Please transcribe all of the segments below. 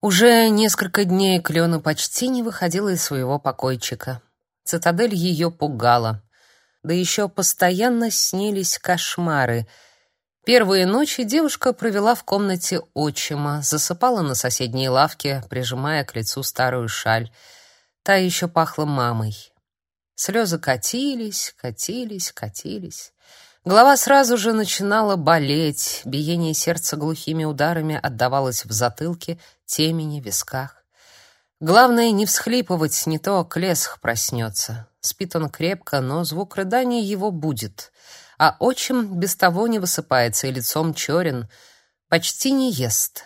Уже несколько дней Клена почти не выходила из своего покойчика. Цитадель ее пугала. Да еще постоянно снились кошмары. Первые ночи девушка провела в комнате отчима, засыпала на соседней лавке, прижимая к лицу старую шаль. Та еще пахла мамой. Слезы катились, катились, катились. Голова сразу же начинала болеть, биение сердца глухими ударами отдавалось в затылке, темени, висках. Главное не всхлипывать, не то Клесх проснется. Спит он крепко, но звук рыдания его будет. А отчим без того не высыпается и лицом черен, почти не ест.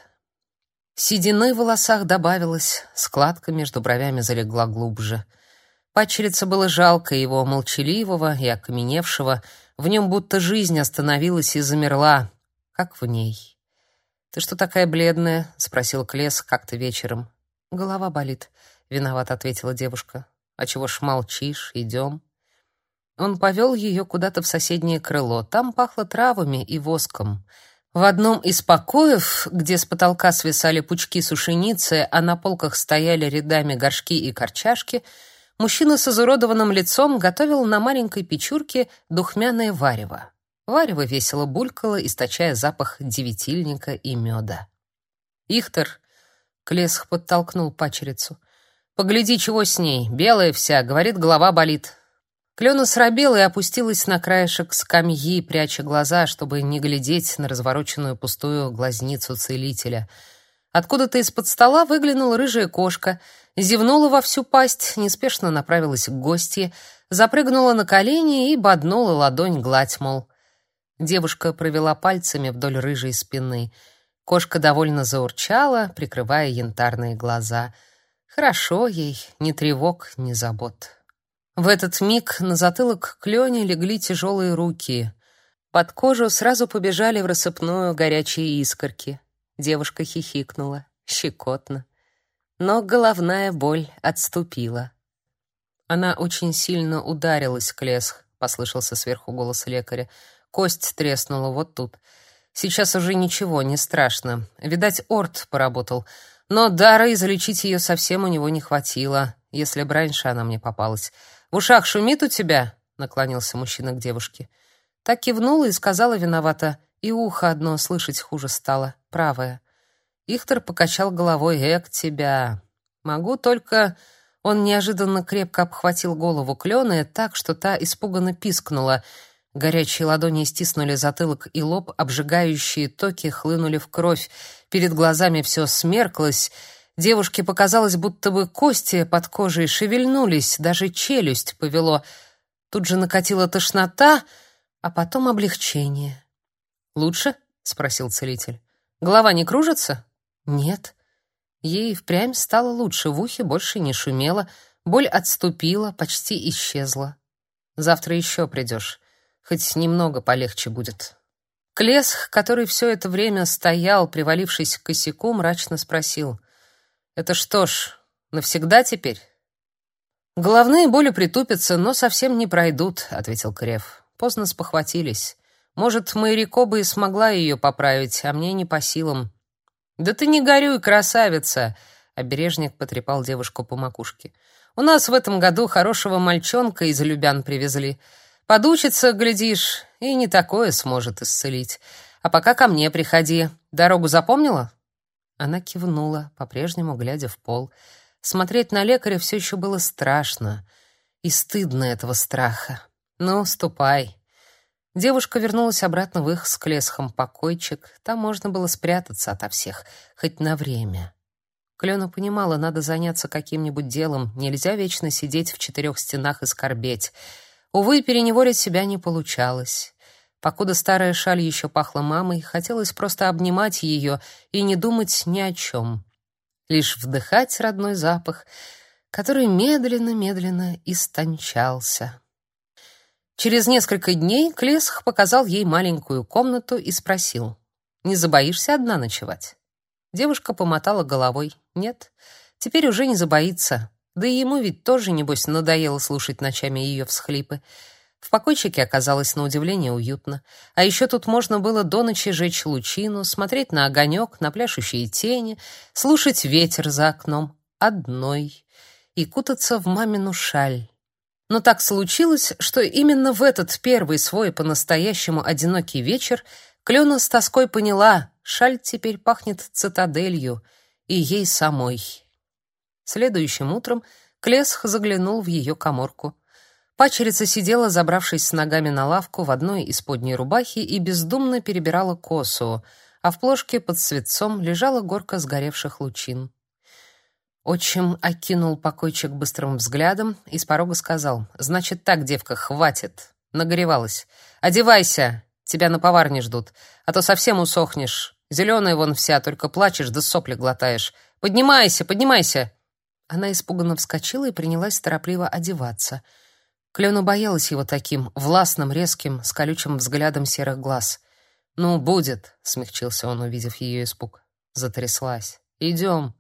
Седины в волосах добавилось, складка между бровями залегла глубже. Падчерице было жалко его молчаливого и окаменевшего, в нем будто жизнь остановилась и замерла, как в ней. «Ты что такая бледная?» — спросил Клес как-то вечером. «Голова болит», — виноват ответила девушка. «А чего ж молчишь? Идем». Он повел ее куда-то в соседнее крыло. Там пахло травами и воском. В одном из покоев, где с потолка свисали пучки сушеницы, а на полках стояли рядами горшки и корчашки — мужчина с изуродованным лицом готовил на маленькой печурке духмяное варево. Варево весело булькало, источая запах девятильника и меда. «Ихтер!» — Клесх подтолкнул пачерицу. «Погляди, чего с ней. Белая вся, говорит, голова болит». Клена срабела и опустилась на краешек скамьи, пряча глаза, чтобы не глядеть на развороченную пустую глазницу целителя. Откуда-то из-под стола выглянула рыжая кошка — зевнула во всю пасть, неспешно направилась к гостье, запрыгнула на колени и боднула ладонь гладь, мол. Девушка провела пальцами вдоль рыжей спины. Кошка довольно заурчала, прикрывая янтарные глаза. Хорошо ей, ни тревог, ни забот. В этот миг на затылок Клёне легли тяжелые руки. Под кожу сразу побежали в рассыпную горячие искорки. Девушка хихикнула. Щекотно но головная боль отступила. Она очень сильно ударилась, Клесх, послышался сверху голос лекаря. Кость треснула вот тут. Сейчас уже ничего, не страшно. Видать, Орт поработал. Но дара излечить ее совсем у него не хватило, если бы раньше она мне попалась. В ушах шумит у тебя? наклонился мужчина к девушке. Так кивнула и сказала виновата: "И ухо одно слышать хуже стало, правое". Ихтер покачал головой. «Эк тебя! Могу только...» Он неожиданно крепко обхватил голову Клены так, что та испуганно пискнула. Горячие ладони стиснули затылок и лоб, обжигающие токи хлынули в кровь. Перед глазами все смерклось. Девушке показалось, будто бы кости под кожей шевельнулись, даже челюсть повело. Тут же накатила тошнота, а потом облегчение. «Лучше?» — спросил целитель. «Голова не кружится?» Нет. Ей впрямь стало лучше, в ухе больше не шумело, боль отступила, почти исчезла. Завтра еще придешь, хоть немного полегче будет. Клесх, который все это время стоял, привалившись к косяку, мрачно спросил: "Это что ж, навсегда теперь?" Головные боли притупятся, но совсем не пройдут, ответил Крев. Поздно спохватились. Может, Майрико бы и смогла ее поправить, а мне не по силам. Да ты не горюй, красавица, обережник потрепал девушку по макушке. У нас в этом году хорошего мальчонка из Любян привезли. Подучится, глядишь, и не такое сможет исцелить. А пока ко мне приходи. Дорогу запомнила? Она кивнула, по-прежнему глядя в пол. Смотреть на лекаря все еще было страшно и стыдно этого страха. Ну, ступай. Девушка вернулась обратно в их с Клесхом покойчик. Там можно было спрятаться ото всех, хоть на время. Клена понимала, надо заняться каким-нибудь делом. Нельзя вечно сидеть в четырех стенах и скорбеть. Увы, переневолить себя не получалось. Покуда старая шаль еще пахла мамой, хотелось просто обнимать ее и не думать ни о чем. Лишь вдыхать родной запах, который медленно-медленно истончался. Через несколько дней Клесх показал ей маленькую комнату и спросил: "Не забоишься одна ночевать?" Девушка помотала головой: "Нет, теперь уже не забоится. Да и ему ведь тоже небось надоело слушать ночами ее всхлипы. В покойчике оказалось на удивление уютно. А еще тут можно было до ночи жечь лучину, смотреть на огонек, на пляшущие тени, слушать ветер за окном, одной, и кутаться в мамину шаль. Но так случилось, что именно в этот первый свой по-настоящему одинокий вечер Клена с тоской поняла, шаль теперь пахнет цитаделью и ей самой. Следующим утром Клесх заглянул в ее каморку. Пачерица сидела, забравшись с ногами на лавку в одной из подней рубахи и бездумно перебирала косу, а в плошке под светцом лежала горка сгоревших лучин. Отчим окинул покойчик быстрым взглядом и с порога сказал: "Значит так, девка, хватит. Нагоревалась. Одевайся, тебя на поварне ждут, а то совсем усохнешь. Зеленая вон вся, только плачешь да сопли глотаешь. Поднимайся, поднимайся". Она испуганно вскочила и принялась торопливо одеваться. Клена боялась его таким властным, резким, с колючим взглядом серых глаз. "Ну, будет", смягчился он, увидев ее испуг. Затряслась. «Идем»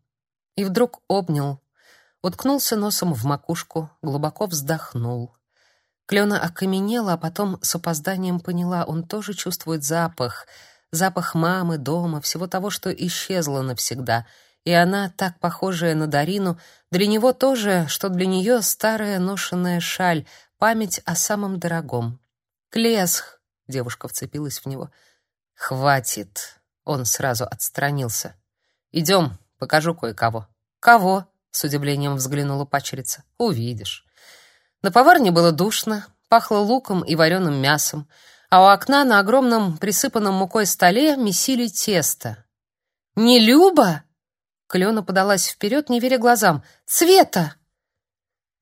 и вдруг обнял, уткнулся носом в макушку, глубоко вздохнул. Клена окаменела, а потом с опозданием поняла, он тоже чувствует запах, запах мамы, дома, всего того, что исчезло навсегда. И она, так похожая на Дарину, для него тоже, что для нее старая ношеная шаль, память о самом дорогом. «Клесх!» — девушка вцепилась в него. «Хватит!» — он сразу отстранился. «Идем, покажу кое-кого». «Кого?» — с удивлением взглянула пачерица. «Увидишь». На поварне было душно, пахло луком и вареным мясом, а у окна на огромном присыпанном мукой столе месили тесто. «Не Люба?» Клена подалась вперед, не веря глазам. «Цвета!»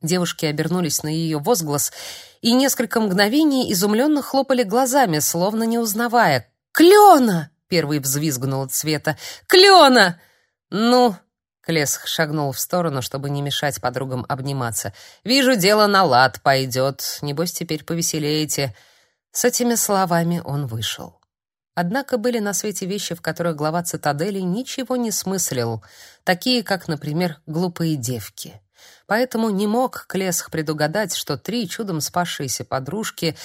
Девушки обернулись на ее возглас и несколько мгновений изумленно хлопали глазами, словно не узнавая. «Клена!» — первый взвизгнула Цвета. «Клена!» «Ну, Клесх шагнул в сторону, чтобы не мешать подругам обниматься. «Вижу, дело на лад пойдет. Небось, теперь повеселеете». С этими словами он вышел. Однако были на свете вещи, в которых глава цитадели ничего не смыслил, такие как, например, глупые девки. Поэтому не мог Клесх предугадать, что три чудом спасшиеся подружки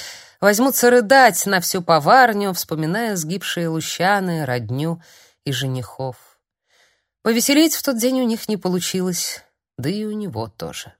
возьмутся рыдать на всю поварню, вспоминая сгибшие лущаны, родню и женихов. Повеселеть в тот день у них не получилось, да и у него тоже.